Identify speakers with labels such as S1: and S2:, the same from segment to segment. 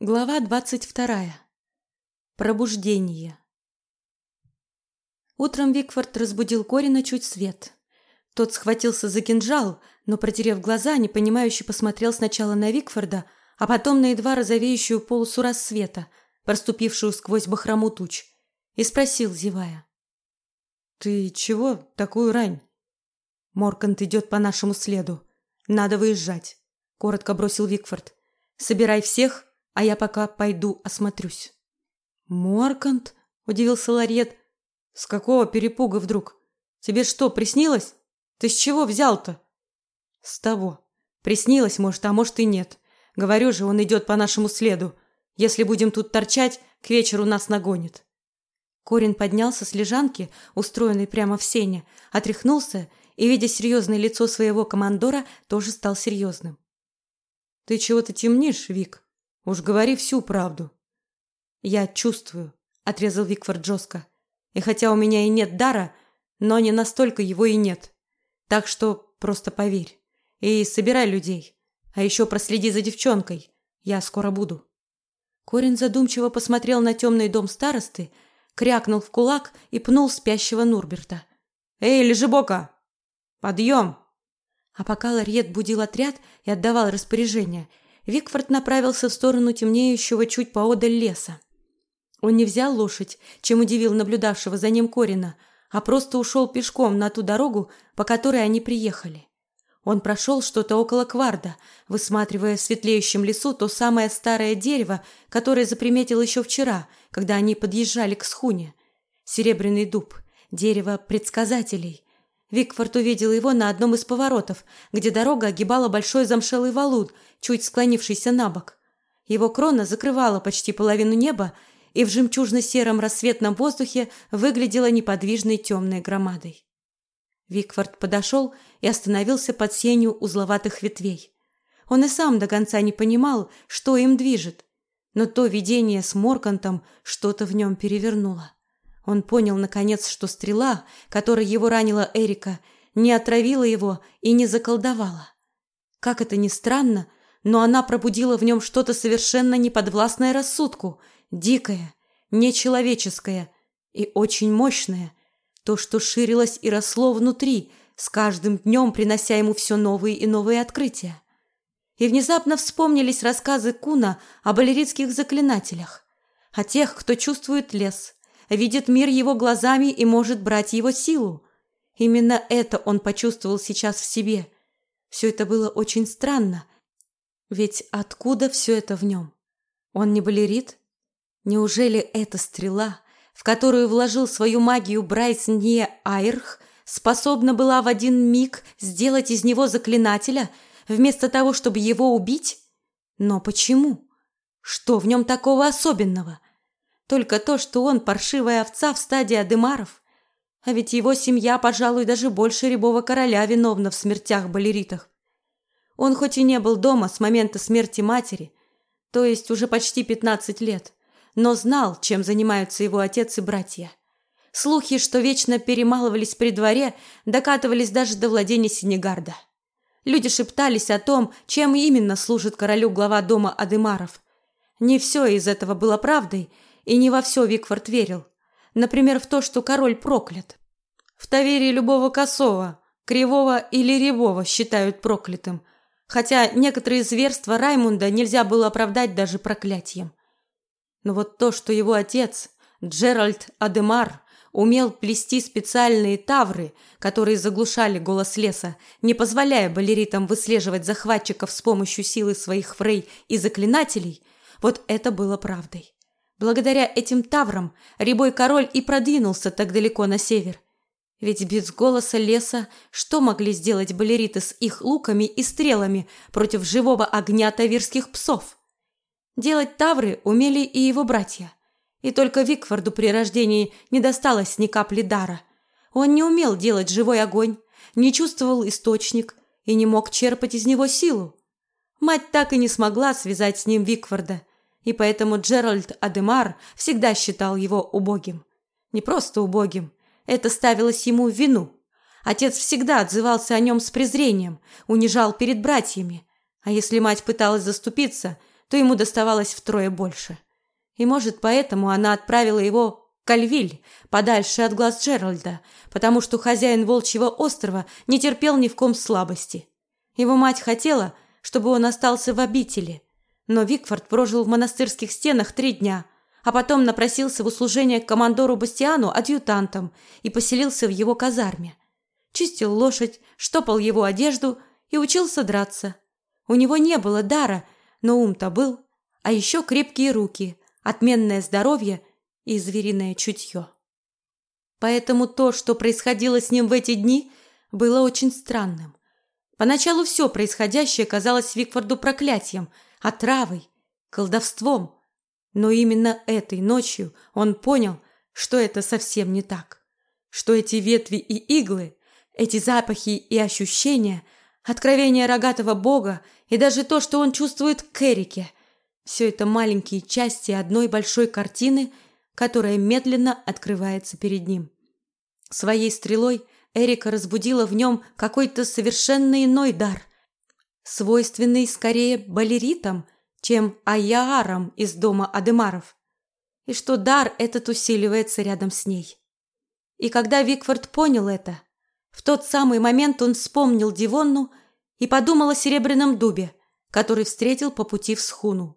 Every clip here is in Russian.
S1: Глава двадцать вторая. Пробуждение. Утром Викфорд разбудил Корина чуть свет. Тот схватился за кинжал, но, протерев глаза, непонимающе посмотрел сначала на Викфорда, а потом на едва розовеющую полосу рассвета, проступившую сквозь бахрому туч, и спросил, зевая. «Ты чего такую рань?» «Моркант идет по нашему следу. Надо выезжать», — коротко бросил Викфорд. «Собирай всех а я пока пойду осмотрюсь. Моркант, удивился Ларет. С какого перепуга вдруг? Тебе что, приснилось? Ты с чего взял-то? С того. Приснилось, может, а может и нет. Говорю же, он идет по нашему следу. Если будем тут торчать, к вечеру нас нагонит. Корин поднялся с лежанки, устроенной прямо в сене, отряхнулся и, видя серьезное лицо своего командора, тоже стал серьезным. Ты чего-то темнишь, Вик? Уж говори всю правду. Я чувствую, отрезал Викфорд жестко. И хотя у меня и нет дара, но не настолько его и нет. Так что просто поверь и собирай людей. А еще проследи за девчонкой. Я скоро буду. Корин задумчиво посмотрел на темный дом старосты, крякнул в кулак и пнул спящего Нурберта. Эй, лежебока, подъем! А пока Ларьет будил отряд и отдавал распоряжения, Викфорд направился в сторону темнеющего чуть поодаль леса. Он не взял лошадь, чем удивил наблюдавшего за ним Корина, а просто ушел пешком на ту дорогу, по которой они приехали. Он прошел что-то около кварда, высматривая в светлеющем лесу то самое старое дерево, которое заприметил еще вчера, когда они подъезжали к схуне. Серебряный дуб, дерево предсказателей, Викфорд увидел его на одном из поворотов, где дорога огибала большой замшелый валун, чуть склонившийся на бок. Его крона закрывала почти половину неба, и в жемчужно-сером рассветном воздухе выглядела неподвижной темной громадой. Викфорд подошел и остановился под сенью узловатых ветвей. Он и сам до конца не понимал, что им движет, но то видение с Моркантом что-то в нем перевернуло. Он понял наконец, что стрела, которой его ранила Эрика, не отравила его и не заколдовала. Как это ни странно, но она пробудила в нем что-то совершенно неподвластное рассудку, дикое, нечеловеческое и очень мощное, то, что ширилось и росло внутри, с каждым днем принося ему все новые и новые открытия. И внезапно вспомнились рассказы Куна о балеритских заклинателях, о тех, кто чувствует лес, видит мир его глазами и может брать его силу. Именно это он почувствовал сейчас в себе. Все это было очень странно. Ведь откуда все это в нем? Он не балерит? Неужели эта стрела, в которую вложил свою магию Брайс Не Айрх, способна была в один миг сделать из него заклинателя, вместо того, чтобы его убить? Но почему? Что в нем такого особенного? Только то, что он паршивая овца в стадии адемаров. А ведь его семья, пожалуй, даже больше рябого короля виновна в смертях балеритах. Он хоть и не был дома с момента смерти матери, то есть уже почти пятнадцать лет, но знал, чем занимаются его отец и братья. Слухи, что вечно перемалывались при дворе, докатывались даже до владения Сенегарда. Люди шептались о том, чем именно служит королю глава дома Адемаров. Не все из этого было правдой, и не во все Викфорд верил. Например, в то, что король проклят. В Таверии любого косого, кривого или рябого считают проклятым, хотя некоторые зверства Раймунда нельзя было оправдать даже проклятием. Но вот то, что его отец, Джеральд Адемар, умел плести специальные тавры, которые заглушали голос леса, не позволяя балеритам выслеживать захватчиков с помощью силы своих фрей и заклинателей, вот это было правдой. Благодаря этим таврам Рябой король и продвинулся так далеко на север. Ведь без голоса леса что могли сделать балериты с их луками и стрелами против живого огня тавирских псов? Делать тавры умели и его братья. И только Викфорду при рождении не досталось ни капли дара. Он не умел делать живой огонь, не чувствовал источник и не мог черпать из него силу. Мать так и не смогла связать с ним Викфорда, и поэтому Джеральд Адемар всегда считал его убогим. Не просто убогим, это ставилось ему в вину. Отец всегда отзывался о нем с презрением, унижал перед братьями. А если мать пыталась заступиться, то ему доставалось втрое больше. И, может, поэтому она отправила его Кальвиль, подальше от глаз Джеральда, потому что хозяин Волчьего острова не терпел ни в ком слабости. Его мать хотела, чтобы он остался в обители, но Викфорд прожил в монастырских стенах три дня, а потом напросился в услужение к командору Бастиану адъютантом и поселился в его казарме. Чистил лошадь, штопал его одежду и учился драться. У него не было дара, но ум-то был, а еще крепкие руки, отменное здоровье и звериное чутье. Поэтому то, что происходило с ним в эти дни, было очень странным. Поначалу все происходящее казалось Викфорду проклятием, отравой, колдовством. Но именно этой ночью он понял, что это совсем не так. Что эти ветви и иглы, эти запахи и ощущения, откровение рогатого бога и даже то, что он чувствует к Эрике, все это маленькие части одной большой картины – которая медленно открывается перед ним. Своей стрелой Эрика разбудила в нем какой-то совершенно иной дар, свойственный скорее балеритам, чем аярам из дома Адемаров, и что дар этот усиливается рядом с ней. И когда Викфорд понял это, в тот самый момент он вспомнил Дивонну и подумал о серебряном дубе, который встретил по пути в схуну.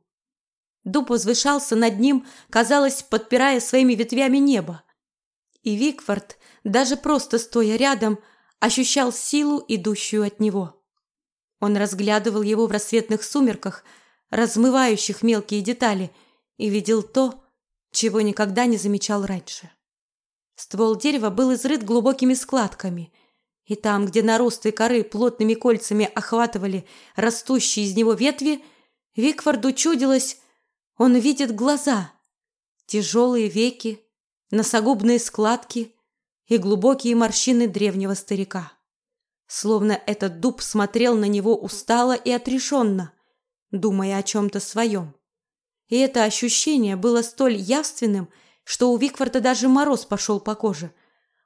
S1: Дуб возвышался над ним, казалось, подпирая своими ветвями небо. И Викфорд, даже просто стоя рядом, ощущал силу, идущую от него. Он разглядывал его в рассветных сумерках, размывающих мелкие детали, и видел то, чего никогда не замечал раньше. Ствол дерева был изрыт глубокими складками, и там, где наросты коры плотными кольцами охватывали растущие из него ветви, Викфорду чудилось, он видит глаза, тяжелые веки, носогубные складки и глубокие морщины древнего старика. Словно этот дуб смотрел на него устало и отрешенно, думая о чем-то своем. И это ощущение было столь явственным, что у Викфорда даже мороз пошел по коже.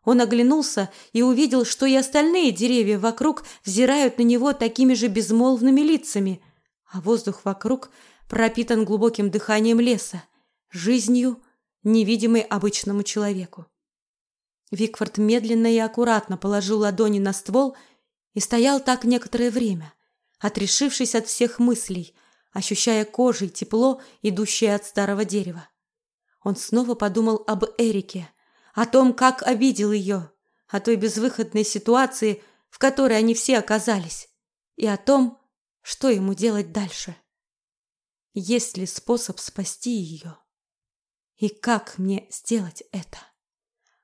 S1: Он оглянулся и увидел, что и остальные деревья вокруг взирают на него такими же безмолвными лицами, а воздух вокруг пропитан глубоким дыханием леса, жизнью, невидимой обычному человеку. Викфорд медленно и аккуратно положил ладони на ствол и стоял так некоторое время, отрешившись от всех мыслей, ощущая кожей тепло, идущее от старого дерева. Он снова подумал об Эрике, о том, как обидел ее, о той безвыходной ситуации, в которой они все оказались, и о том, что ему делать дальше. Есть ли способ спасти ее? И как мне сделать это?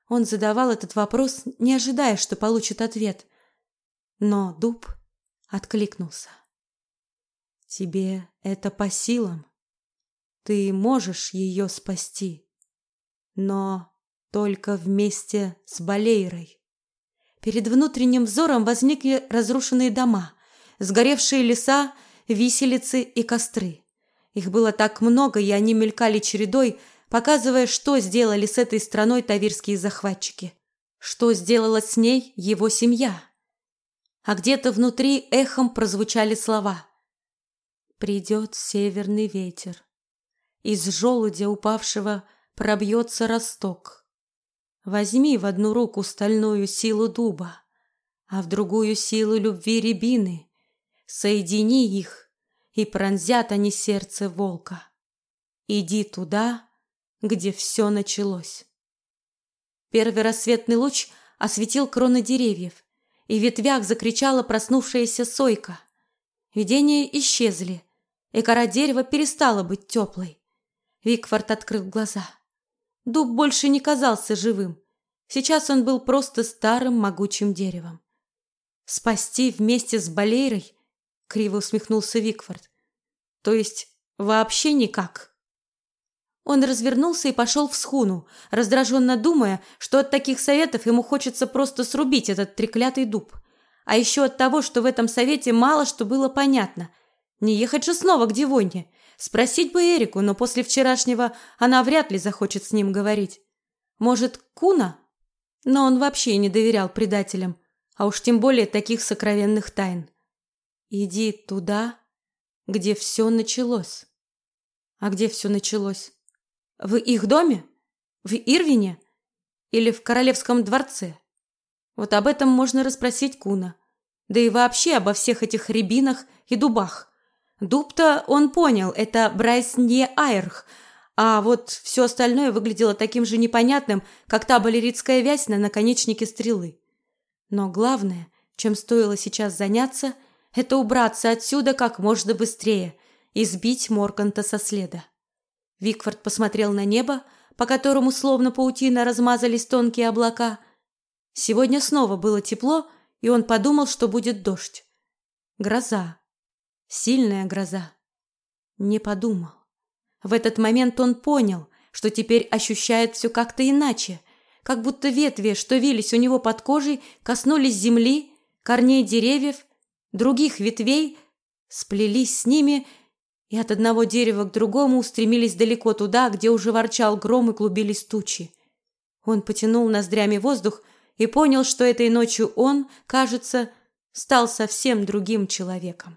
S1: Он задавал этот вопрос, не ожидая, что получит ответ. Но дуб откликнулся. Тебе это по силам. Ты можешь ее спасти, но только вместе с Балейрой. Перед внутренним взором возникли разрушенные дома, сгоревшие леса, виселицы и костры. Их было так много, и они мелькали чередой, показывая, что сделали с этой страной тавирские захватчики. Что сделала с ней его семья. А где-то внутри эхом прозвучали слова. «Придет северный ветер. Из желудя упавшего пробьется росток. Возьми в одну руку стальную силу дуба, а в другую силу любви рябины. Соедини их, и пронзят они сердце волка. Иди туда, где все началось. Первый рассветный луч осветил кроны деревьев, и ветвях закричала проснувшаяся сойка. Видения исчезли, и кора дерева перестала быть теплой. Викфорд открыл глаза. Дуб больше не казался живым. Сейчас он был просто старым могучим деревом. Спасти вместе с Балейрой криво усмехнулся Викфорд. То есть вообще никак. Он развернулся и пошел в схуну, раздраженно думая, что от таких советов ему хочется просто срубить этот треклятый дуб. А еще от того, что в этом совете мало что было понятно. Не ехать же снова к Дивонне. Спросить бы Эрику, но после вчерашнего она вряд ли захочет с ним говорить. Может, Куна? Но он вообще не доверял предателям, а уж тем более таких сокровенных тайн. Иди туда, где все началось. А где все началось? В их доме? В Ирвине? Или в королевском дворце? Вот об этом можно расспросить Куна. Да и вообще обо всех этих рябинах и дубах. Дуб-то он понял, это Брайс не Айрх, а вот все остальное выглядело таким же непонятным, как та балеритская вязь на наконечнике стрелы. Но главное, чем стоило сейчас заняться, это убраться отсюда как можно быстрее и сбить Морканта со следа. Викфорд посмотрел на небо, по которому словно паутина размазались тонкие облака. Сегодня снова было тепло, и он подумал, что будет дождь. Гроза. Сильная гроза. Не подумал. В этот момент он понял, что теперь ощущает все как-то иначе, как будто ветви, что вились у него под кожей, коснулись земли, корней деревьев, других ветвей, сплелись с ними и от одного дерева к другому устремились далеко туда, где уже ворчал гром и клубились тучи. Он потянул ноздрями воздух и понял, что этой ночью он, кажется, стал совсем другим человеком.